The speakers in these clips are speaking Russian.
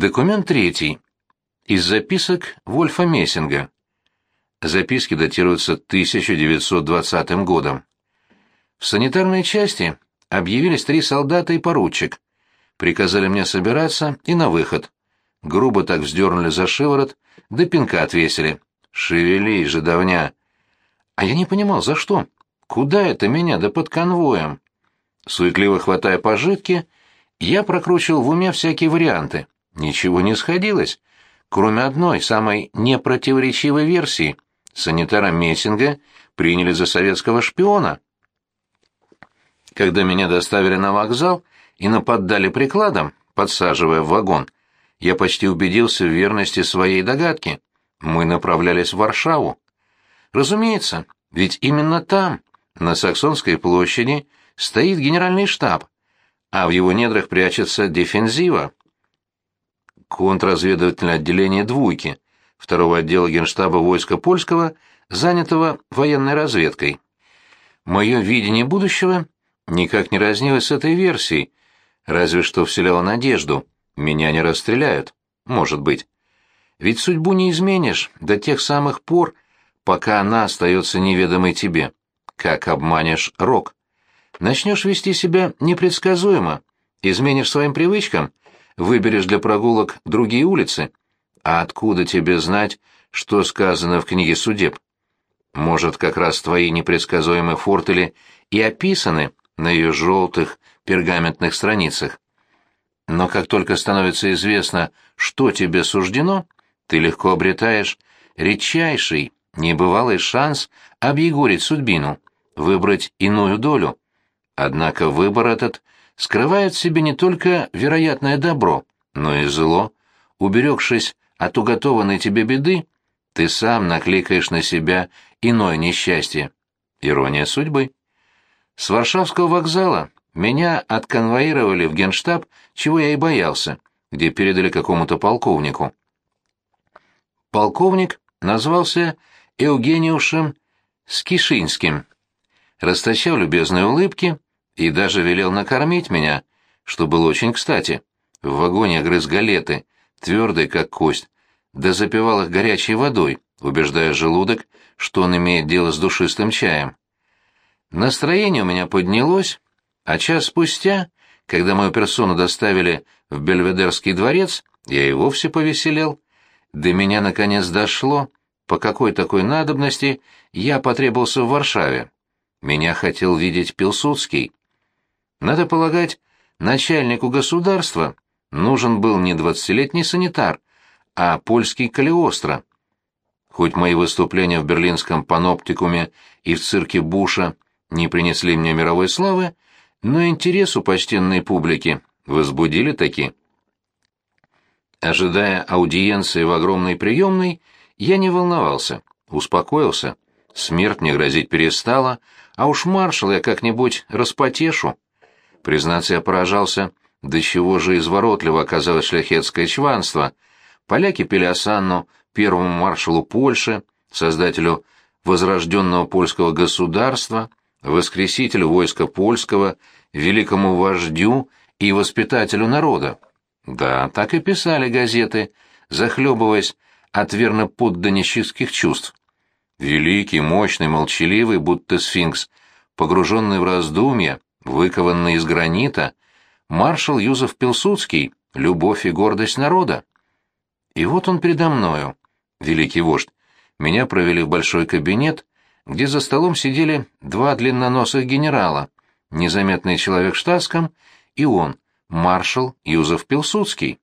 Документ третий. Из записок Вольфа Мессинга. Записки датируются 1920 годом. В санитарной части объявились три солдата и поручик. Приказали мне собираться и на выход. Грубо так вздернули за шиворот, да пинка отвесили. Шевелись же, давня. А я не понимал, за что? Куда это меня, да под конвоем? Суетливо хватая пожитки, я прокручивал в уме всякие варианты. Ничего не сходилось, кроме одной, самой непротиворечивой версии. Санитара Мессинга приняли за советского шпиона. Когда меня доставили на вокзал и наподдали прикладом, подсаживая в вагон, я почти убедился в верности своей догадки. Мы направлялись в Варшаву. Разумеется, ведь именно там, на Саксонской площади, стоит генеральный штаб, а в его недрах прячется дефензива. Контрразведывательное отделение «Двуйки», второго отдела генштаба войска польского, занятого военной разведкой. Мое видение будущего никак не разнилось с этой версией, разве что вселяло надежду. Меня не расстреляют. Может быть. Ведь судьбу не изменишь до тех самых пор, пока она остается неведомой тебе. Как обманешь рок. Начнешь вести себя непредсказуемо, изменишь своим привычкам, выберешь для прогулок другие улицы. А откуда тебе знать, что сказано в книге судеб? Может, как раз твои непредсказуемые фортели и описаны на ее желтых пергаментных страницах. Но как только становится известно, что тебе суждено, ты легко обретаешь редчайший, небывалый шанс объегорить судьбину, выбрать иную долю. Однако выбор этот скрывает в себе не только вероятное добро, но и зло. Уберегшись от уготованной тебе беды, ты сам накликаешь на себя иное несчастье. Ирония судьбы. С Варшавского вокзала меня отконвоировали в генштаб, чего я и боялся, где передали какому-то полковнику. Полковник назвался Евгениушем Скишинским. Расточал любезные улыбки, и даже велел накормить меня, что было очень кстати. В вагоне грыз галеты, твердые как кость, да запивал их горячей водой, убеждая желудок, что он имеет дело с душистым чаем. Настроение у меня поднялось, а час спустя, когда мою персону доставили в Бельведерский дворец, я и вовсе повеселел. До меня наконец дошло, по какой такой надобности я потребовался в Варшаве. Меня хотел видеть Пилсудский. Надо полагать, начальнику государства нужен был не двадцатилетний санитар, а польский Калиостро. Хоть мои выступления в берлинском паноптикуме и в цирке Буша не принесли мне мировой славы, но интерес у почтенной публики возбудили таки. Ожидая аудиенции в огромной приемной, я не волновался, успокоился. Смерть мне грозить перестала, а уж маршал я как-нибудь распотешу. Признаться, я поражался, до чего же изворотливо оказалось шляхетское чванство. Поляки пели осанну первому маршалу Польши, создателю возрожденного польского государства, воскресителю войска польского, великому вождю и воспитателю народа. Да, так и писали газеты, захлебываясь от верно подданнических чувств. Великий, мощный, молчаливый, будто сфинкс, погруженный в раздумья, выкованный из гранита, маршал Юзеф Пилсудский, любовь и гордость народа. И вот он передо мною, великий вождь. Меня провели в большой кабинет, где за столом сидели два длинноносых генерала, незаметный человек в штатском и он, маршал Юзеф Пилсудский.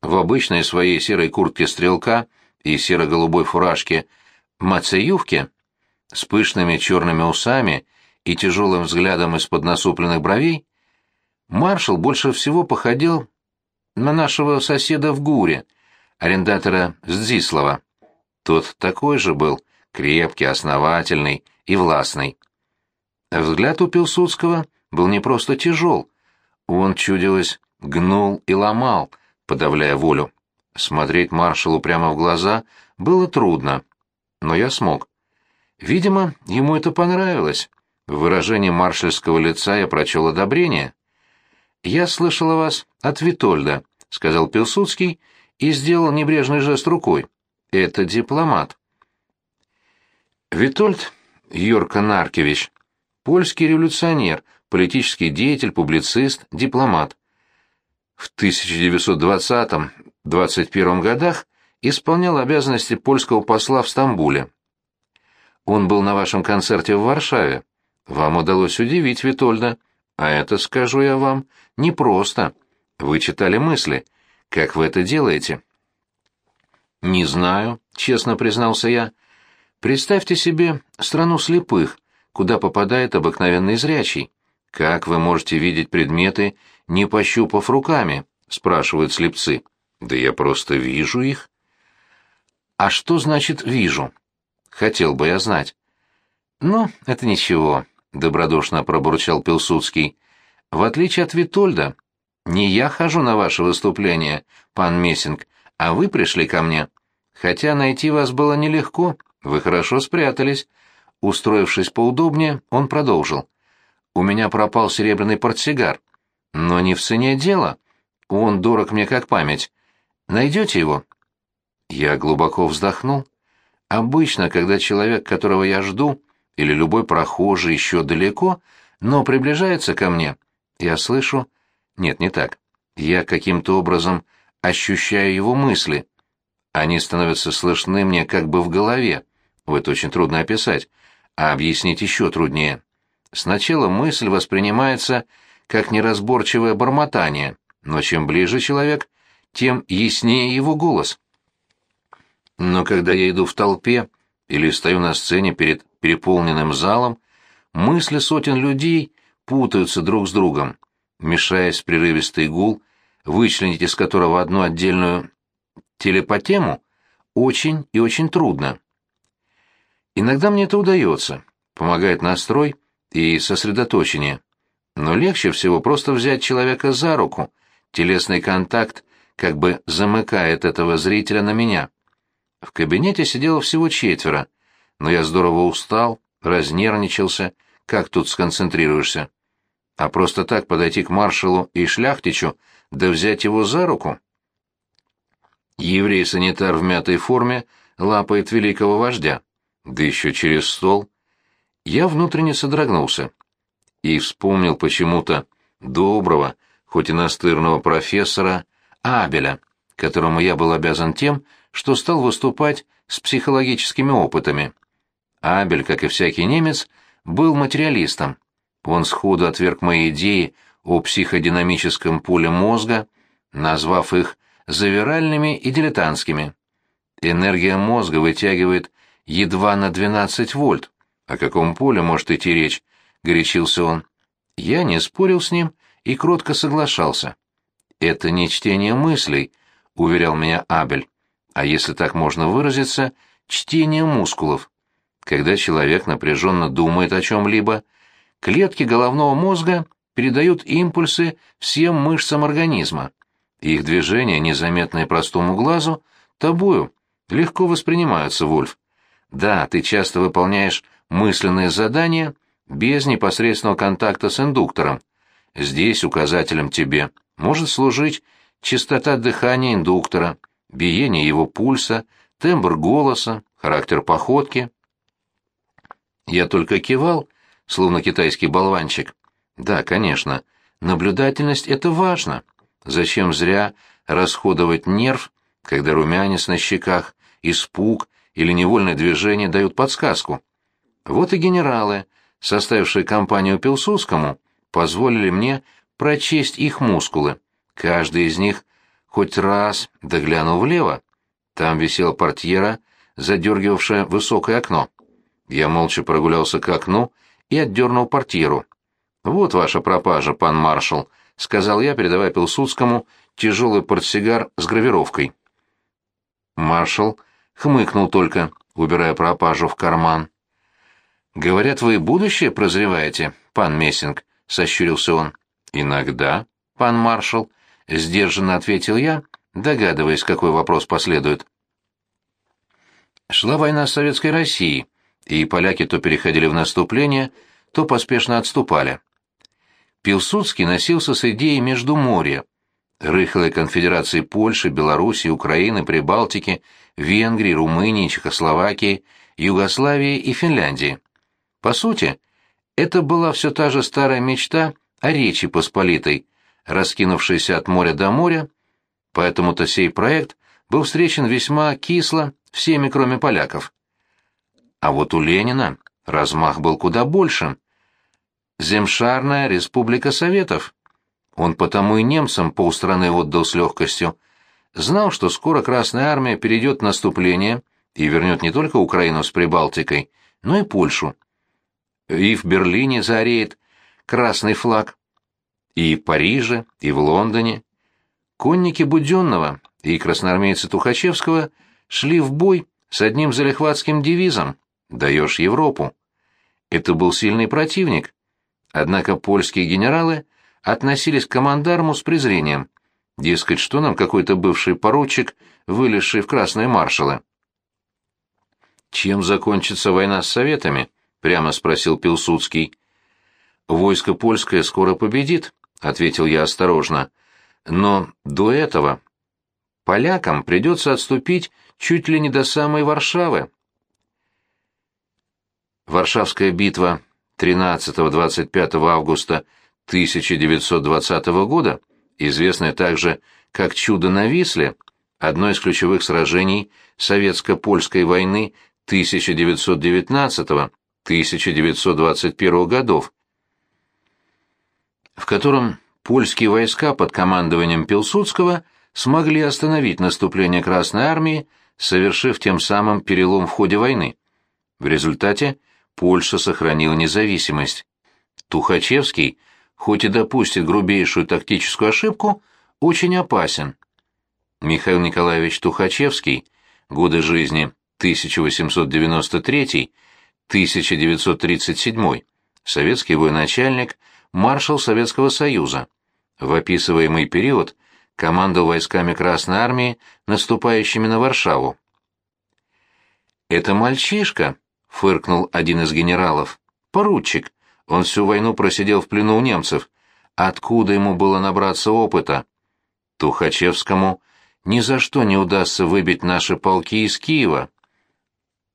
В обычной своей серой куртке стрелка и серо-голубой фуражке Мацеювке с пышными черными усами и тяжелым взглядом из-под насупленных бровей, маршал больше всего походил на нашего соседа в Гуре, арендатора Здзислава. Тот такой же был, крепкий, основательный и властный. Взгляд у Пилсудского был не просто тяжел, он, чудилось, гнул и ломал, подавляя волю. Смотреть маршалу прямо в глаза было трудно, но я смог. Видимо, ему это понравилось. В выражении маршальского лица я прочел одобрение. «Я слышал о вас от Витольда», — сказал Пилсудский и сделал небрежный жест рукой. «Это дипломат». Витольд Йорка Наркевич, польский революционер, политический деятель, публицист, дипломат. В 1920-21 годах исполнял обязанности польского посла в Стамбуле. Он был на вашем концерте в Варшаве. Вам удалось удивить Витольда. А это, скажу я вам, непросто. Вы читали мысли. Как вы это делаете? Не знаю, честно признался я. Представьте себе страну слепых, куда попадает обыкновенный зрячий. Как вы можете видеть предметы, не пощупав руками? спрашивают слепцы. Да я просто вижу их. А что значит «вижу»? Хотел бы я знать. Ну, это ничего, добродушно пробурчал Пилсудский. В отличие от Витольда, не я хожу на ваше выступление, пан Мессинг, а вы пришли ко мне. Хотя найти вас было нелегко, вы хорошо спрятались. Устроившись поудобнее, он продолжил. У меня пропал серебряный портсигар. Но не в цене дело. Он дорог мне как память. Найдете его? Я глубоко вздохнул. Обычно, когда человек, которого я жду, или любой прохожий еще далеко, но приближается ко мне, я слышу... Нет, не так. Я каким-то образом ощущаю его мысли. Они становятся слышны мне как бы в голове. В это очень трудно описать, а объяснить еще труднее. Сначала мысль воспринимается как неразборчивое бормотание, но чем ближе человек, тем яснее его голос. Но когда я иду в толпе или стою на сцене перед переполненным залом, мысли сотен людей путаются друг с другом, мешаясь в прерывистый гул, вычленить из которого одну отдельную телепотему очень и очень трудно. Иногда мне это удается, помогает настрой и сосредоточение. Но легче всего просто взять человека за руку, телесный контакт как бы замыкает этого зрителя на меня. В кабинете сидело всего четверо, но я здорово устал, разнервничался, как тут сконцентрируешься? А просто так подойти к маршалу и шляхтичу, да взять его за руку? Еврей-санитар в мятой форме лапает великого вождя, да еще через стол. Я внутренне содрогнулся и вспомнил почему-то доброго, хоть и настырного профессора Абеля, которому я был обязан тем, что стал выступать с психологическими опытами. Абель, как и всякий немец, был материалистом. Он сходу отверг мои идеи о психодинамическом поле мозга, назвав их завиральными и дилетантскими. Энергия мозга вытягивает едва на 12 вольт. О каком поле может идти речь? горячился он. Я не спорил с ним и кротко соглашался. Это не чтение мыслей, уверял меня Абель а если так можно выразиться, чтение мускулов. Когда человек напряженно думает о чем-либо, клетки головного мозга передают импульсы всем мышцам организма. Их движения, незаметные простому глазу, тобою, легко воспринимаются, Вольф. Да, ты часто выполняешь мысленные задания без непосредственного контакта с индуктором. Здесь указателем тебе может служить частота дыхания индуктора – биение его пульса, тембр голоса, характер походки. Я только кивал, словно китайский болванчик. Да, конечно, наблюдательность — это важно. Зачем зря расходовать нерв, когда румянец на щеках, испуг или невольное движение дают подсказку? Вот и генералы, составившие компанию Пилсудскому, позволили мне прочесть их мускулы. Каждый из них хоть раз доглянул влево. Там висела портьера, задергивавшая высокое окно. Я молча прогулялся к окну и отдернул портьеру. «Вот ваша пропажа, пан маршал», — сказал я, передавая Пилсудскому тяжелый портсигар с гравировкой. Маршал хмыкнул только, убирая пропажу в карман. «Говорят, вы будущее прозреваете, пан Мессинг?» — сощурился он. «Иногда, пан маршал», — сдержанно ответил я, догадываясь, какой вопрос последует. Шла война с Советской Россией, и поляки то переходили в наступление, то поспешно отступали. Пилсудский носился с идеей между моря, рыхлой конфедерации Польши, Белоруссии, Украины, Прибалтики, Венгрии, Румынии, Чехословакии, Югославии и Финляндии. По сути, это была все та же старая мечта о Речи Посполитой, раскинувшейся от моря до моря, поэтому-то сей проект был встречен весьма кисло всеми, кроме поляков. А вот у Ленина размах был куда больше. Земшарная республика Советов. Он потому и немцам полстраны отдал с легкостью. Знал, что скоро Красная Армия перейдет в наступление и вернет не только Украину с Прибалтикой, но и Польшу. И в Берлине зареет красный флаг, и в Париже, и в Лондоне. Конники Буденного и красноармейцы Тухачевского шли в бой с одним залихватским девизом «Даешь Европу». Это был сильный противник, однако польские генералы относились к командарму с презрением. Дескать, что нам какой-то бывший поручик, вылезший в красные маршалы? «Чем закончится война с Советами?» — прямо спросил Пилсудский. «Войско польское скоро победит», — ответил я осторожно. «Но до этого полякам придется отступить чуть ли не до самой Варшавы». Варшавская битва 13-25 августа 1920 года, известная также как «Чудо на Висле», одно из ключевых сражений советско-польской войны 1919-1921 годов, в котором польские войска под командованием Пилсудского смогли остановить наступление Красной Армии, совершив тем самым перелом в ходе войны. В результате Польша сохранила независимость. Тухачевский, хоть и допустит грубейшую тактическую ошибку, очень опасен. Михаил Николаевич Тухачевский, годы жизни 1893-1937, советский военачальник, маршал Советского Союза. В описываемый период командовал войсками Красной Армии, наступающими на Варшаву. «Это мальчишка», — фыркнул один из генералов. «Поручик. Он всю войну просидел в плену у немцев. Откуда ему было набраться опыта?» Тухачевскому ни за что не удастся выбить наши полки из Киева.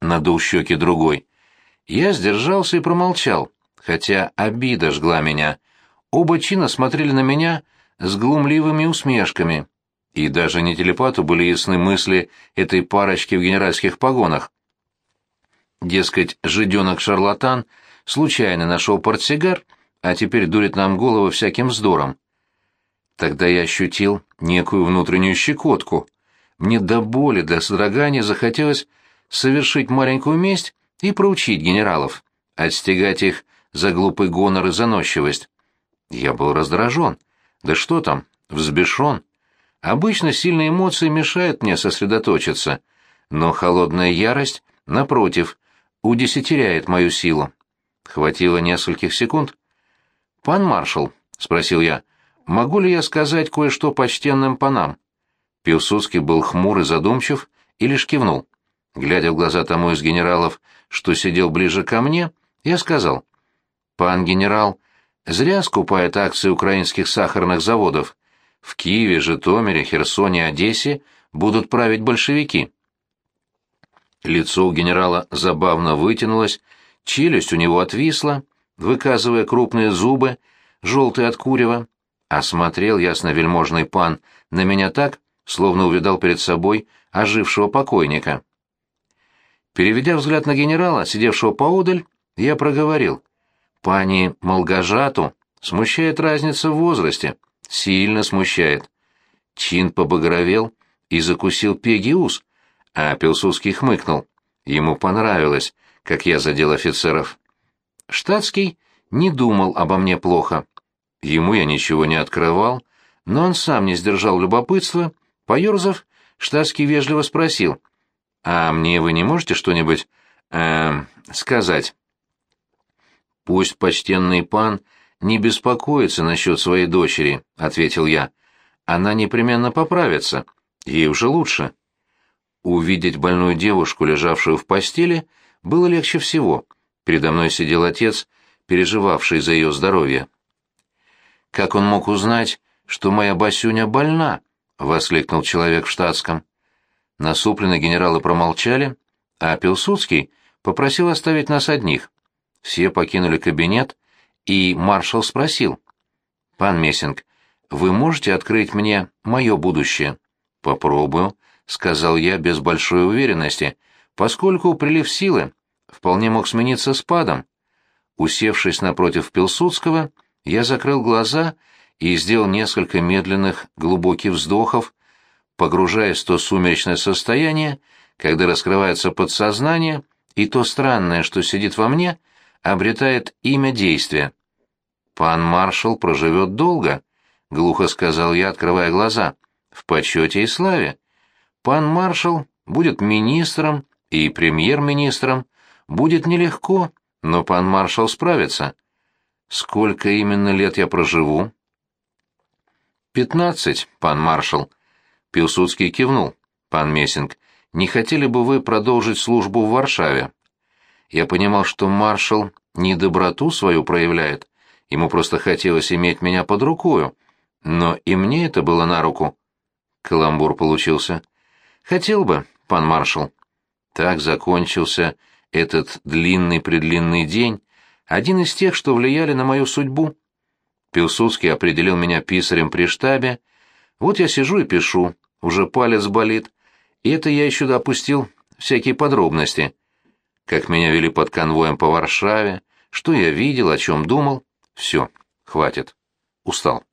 Надул щеки другой. Я сдержался и промолчал хотя обида жгла меня. Оба чина смотрели на меня с глумливыми усмешками, и даже не телепату были ясны мысли этой парочки в генеральских погонах. Дескать, жиденок-шарлатан случайно нашел портсигар, а теперь дурит нам голову всяким вздором. Тогда я ощутил некую внутреннюю щекотку. Мне до боли, до содрогания захотелось совершить маленькую месть и проучить генералов, отстегать их за глупый гонор и заносчивость. Я был раздражен. Да что там, взбешен. Обычно сильные эмоции мешают мне сосредоточиться, но холодная ярость, напротив, удесятеряет мою силу. Хватило нескольких секунд. «Пан маршал», — спросил я, — «могу ли я сказать кое-что почтенным панам?» Пилсудский был хмур и задумчив и лишь кивнул. Глядя в глаза тому из генералов, что сидел ближе ко мне, я сказал, Пан генерал зря скупает акции украинских сахарных заводов. В Киеве, Житомире, Херсоне, Одессе будут править большевики. Лицо у генерала забавно вытянулось, челюсть у него отвисла, выказывая крупные зубы, желтые от курева. Осмотрел ясновельможный пан на меня так, словно увидал перед собой ожившего покойника. Переведя взгляд на генерала, сидевшего поодаль, я проговорил. Пани Молгожату смущает разница в возрасте, сильно смущает. Чин побагровел и закусил пеги ус, а Пилсудский хмыкнул. Ему понравилось, как я задел офицеров. Штатский не думал обо мне плохо. Ему я ничего не открывал, но он сам не сдержал любопытства. Поерзав, Штатский вежливо спросил, «А мне вы не можете что-нибудь, э, сказать?» «Пусть почтенный пан не беспокоится насчет своей дочери», — ответил я. «Она непременно поправится. Ей уже лучше». Увидеть больную девушку, лежавшую в постели, было легче всего. Передо мной сидел отец, переживавший за ее здоровье. Как он мог узнать, что моя Басюня больна», — воскликнул человек в штатском. Насупленные генералы промолчали, а Пилсудский попросил оставить нас одних. Все покинули кабинет, и маршал спросил. «Пан Мессинг, вы можете открыть мне мое будущее?» «Попробую», — сказал я без большой уверенности, поскольку прилив силы вполне мог смениться спадом. Усевшись напротив Пилсудского, я закрыл глаза и сделал несколько медленных глубоких вздохов, погружаясь в то сумеречное состояние, когда раскрывается подсознание, и то странное, что сидит во мне, обретает имя действия. «Пан маршал проживет долго», — глухо сказал я, открывая глаза, — «в почете и славе. Пан маршал будет министром и премьер-министром. Будет нелегко, но пан маршал справится. Сколько именно лет я проживу?» «Пятнадцать, пан маршал». Пилсудский кивнул. «Пан Мессинг, не хотели бы вы продолжить службу в Варшаве?» Я понимал, что маршал не доброту свою проявляет, ему просто хотелось иметь меня под рукою, но и мне это было на руку. Каламбур получился. Хотел бы, пан маршал. Так закончился этот длинный-предлинный день, один из тех, что влияли на мою судьбу. Пилсудский определил меня писарем при штабе. Вот я сижу и пишу, уже палец болит. И это я еще допустил всякие подробности. Как меня вели под конвоем по Варшаве, что я видел, о чем думал. Все, хватит. Устал.